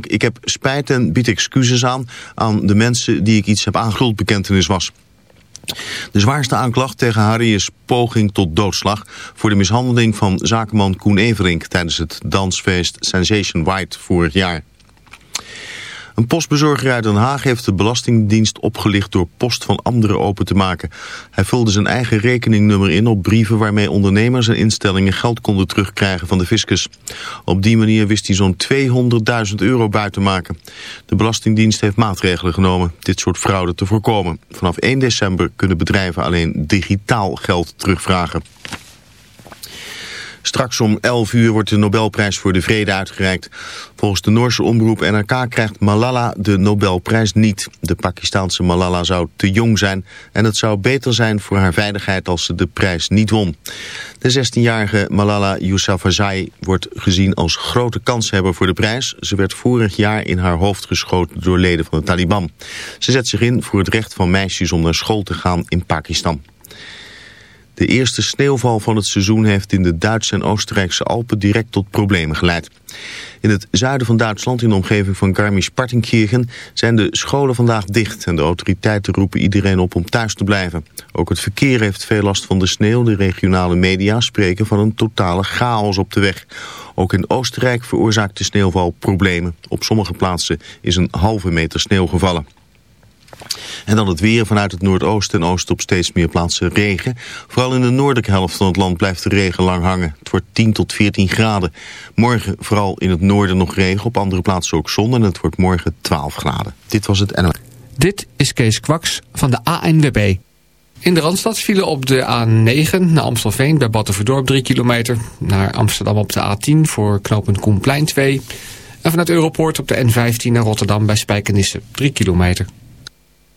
Ik heb spijt en bied excuses aan aan de mensen die ik iets heb aangeschuld bekentenis was. De zwaarste aanklacht tegen Harry is poging tot doodslag voor de mishandeling van zakenman Koen Everink tijdens het dansfeest Sensation White vorig jaar. Een postbezorger uit Den Haag heeft de Belastingdienst opgelicht door post van anderen open te maken. Hij vulde zijn eigen rekeningnummer in op brieven waarmee ondernemers en instellingen geld konden terugkrijgen van de fiscus. Op die manier wist hij zo'n 200.000 euro buiten maken. De Belastingdienst heeft maatregelen genomen dit soort fraude te voorkomen. Vanaf 1 december kunnen bedrijven alleen digitaal geld terugvragen. Straks om 11 uur wordt de Nobelprijs voor de Vrede uitgereikt. Volgens de Noorse omroep NRK krijgt Malala de Nobelprijs niet. De Pakistaanse Malala zou te jong zijn en het zou beter zijn voor haar veiligheid als ze de prijs niet won. De 16-jarige Malala Yousafzai wordt gezien als grote kanshebber voor de prijs. Ze werd vorig jaar in haar hoofd geschoten door leden van de Taliban. Ze zet zich in voor het recht van meisjes om naar school te gaan in Pakistan. De eerste sneeuwval van het seizoen heeft in de Duitse en Oostenrijkse Alpen direct tot problemen geleid. In het zuiden van Duitsland, in de omgeving van Garmisch-Partenkirchen, zijn de scholen vandaag dicht en de autoriteiten roepen iedereen op om thuis te blijven. Ook het verkeer heeft veel last van de sneeuw. De regionale media spreken van een totale chaos op de weg. Ook in Oostenrijk veroorzaakt de sneeuwval problemen. Op sommige plaatsen is een halve meter sneeuw gevallen. En dan het weer vanuit het noordoosten en oosten op steeds meer plaatsen regen. Vooral in de noordelijke helft van het land blijft de regen lang hangen. Het wordt 10 tot 14 graden. Morgen vooral in het noorden nog regen, op andere plaatsen ook zon. En het wordt morgen 12 graden. Dit was het NOS. Dit is Kees Kwaks van de ANWB. In de Randstad vielen op de A9 naar Amstelveen bij Battenverdorp 3 kilometer. Naar Amsterdam op de A10 voor knooppunt Koenplein 2. En vanuit Europoort op de N15 naar Rotterdam bij Spijkenisse 3 kilometer.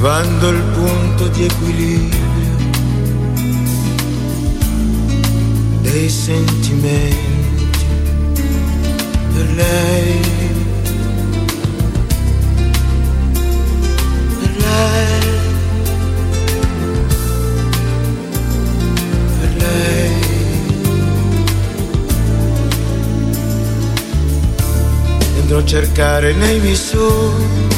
trovando il punto di equilibrio dei sentimenti per lei. Per lei. Andrò a cercare nei miei sogni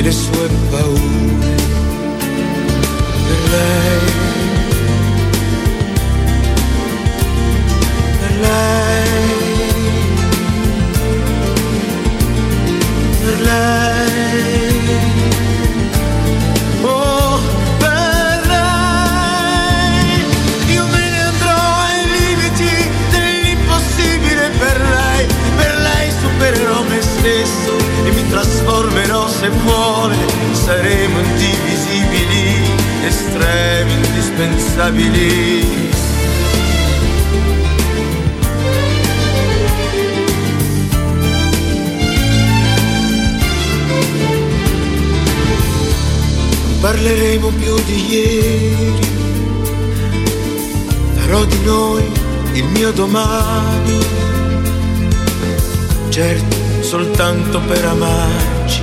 e le sue paure per lei, per lei, per lei. Vuole, saremo indivisibili, estremi, indispensabili. Non Parleremo più di ieri, farò di noi il mio domani, certo soltanto per amarci,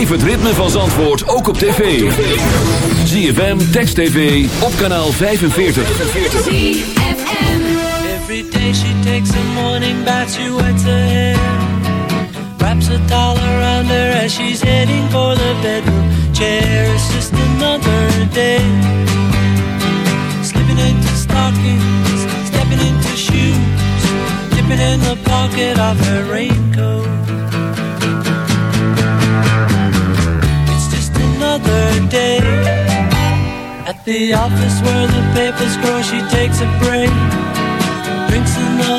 Beleef het ritme van Zandvoort ook op tv. ZFM, Text TV, op kanaal 45. ZFM Every day she takes a morning bath, she wets her hair. Wraps a towel around her as she's heading for the bedroom chair. It's just another day. Slipping into stockings, stepping into shoes. Dipping in the pocket of her raincoat. day. At the office where the papers grow, she takes a break, drinks another.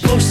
push.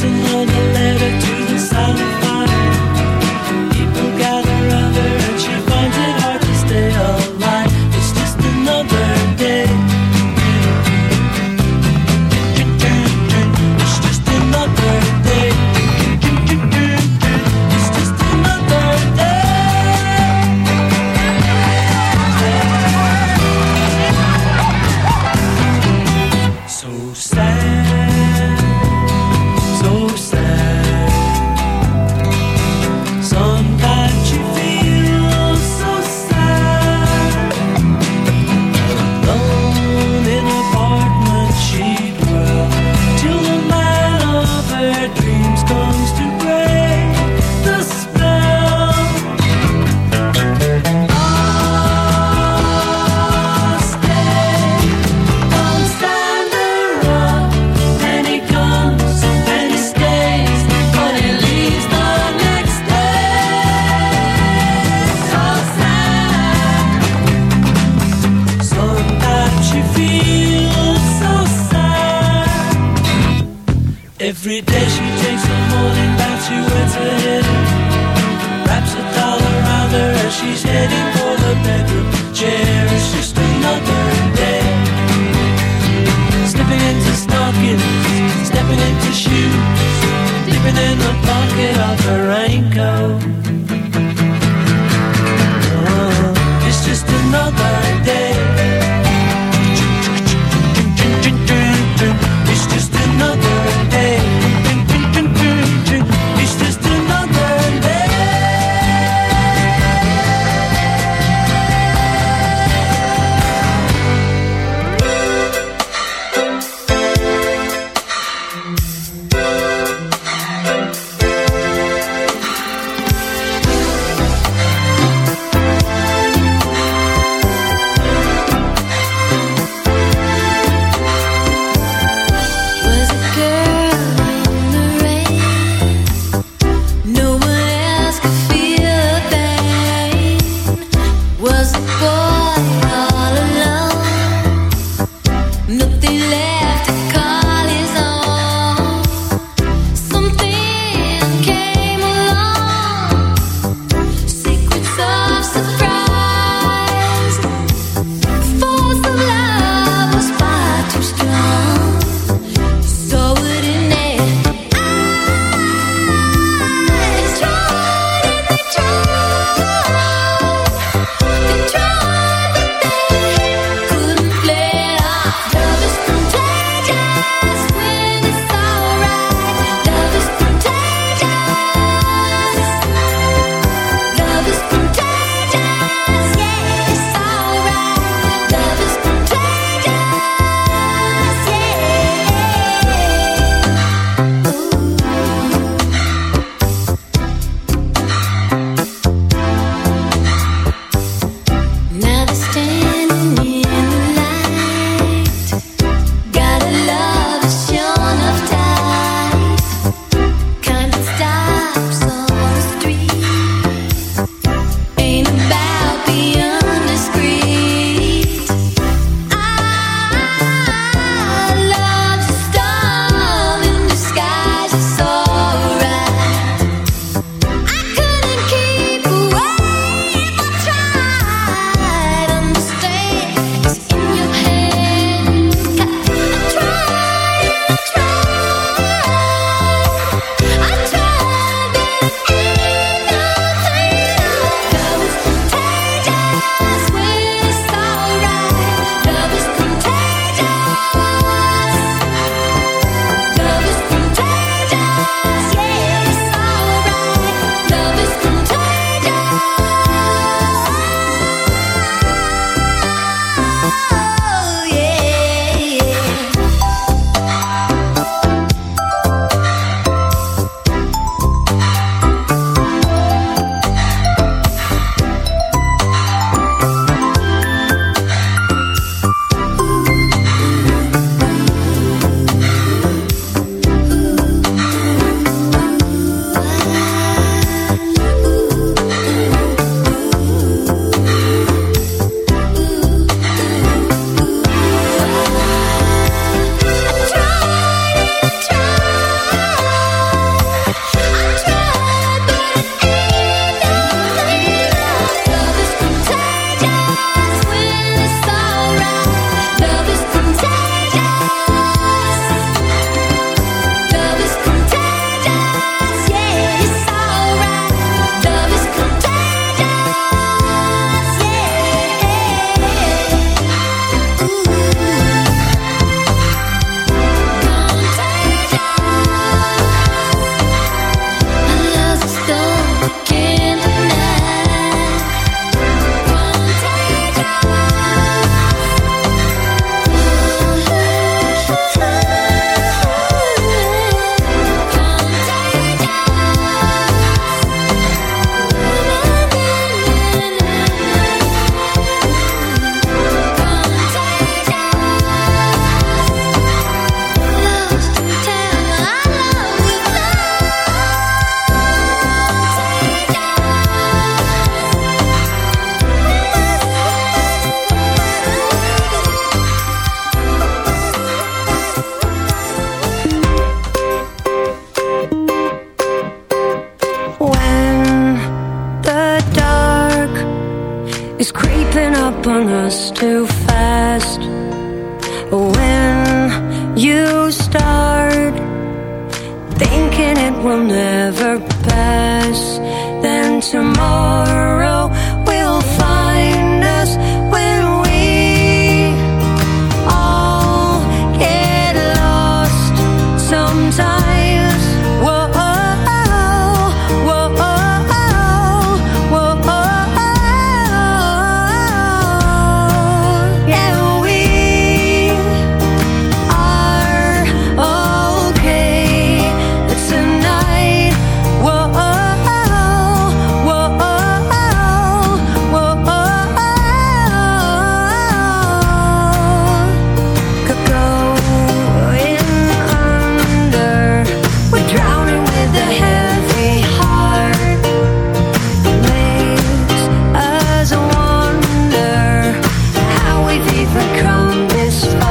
We've come this far.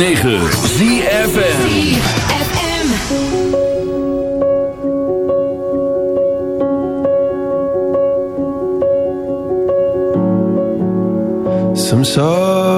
106.9 ZFM. Some saw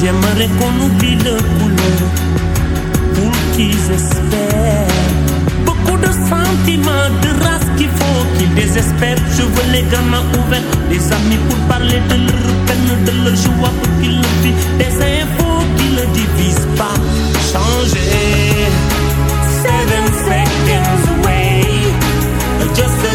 J'aimerais qu'on oublie le couleur pour qu'ils espèrent. Beaucoup de sentiments, de race qu'il faut qu'ils désespèrent. Je veux les gamins ouverts, des amis pour parler de leur peine, de leur joie pour qu'ils le vivent. Des infos qui ne divisent pas. Changer. Seven seconds away. Just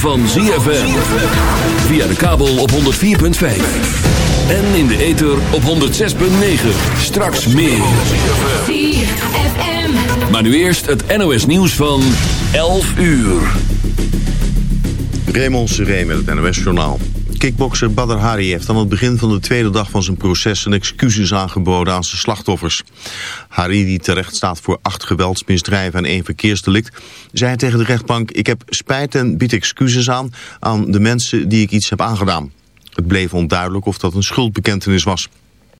van ZFM. Via de kabel op 104.5. En in de ether op 106.9. Straks meer. Maar nu eerst het NOS nieuws van 11 uur. Raymond Seré met het NOS-journaal. Kickbokser Badr Hari heeft aan het begin van de tweede dag van zijn proces zijn excuses aangeboden aan zijn slachtoffers. Hari, die terecht staat voor acht geweldsmisdrijven en één verkeersdelict, zei tegen de rechtbank, ik heb spijt en bied excuses aan aan de mensen die ik iets heb aangedaan. Het bleef onduidelijk of dat een schuldbekentenis was.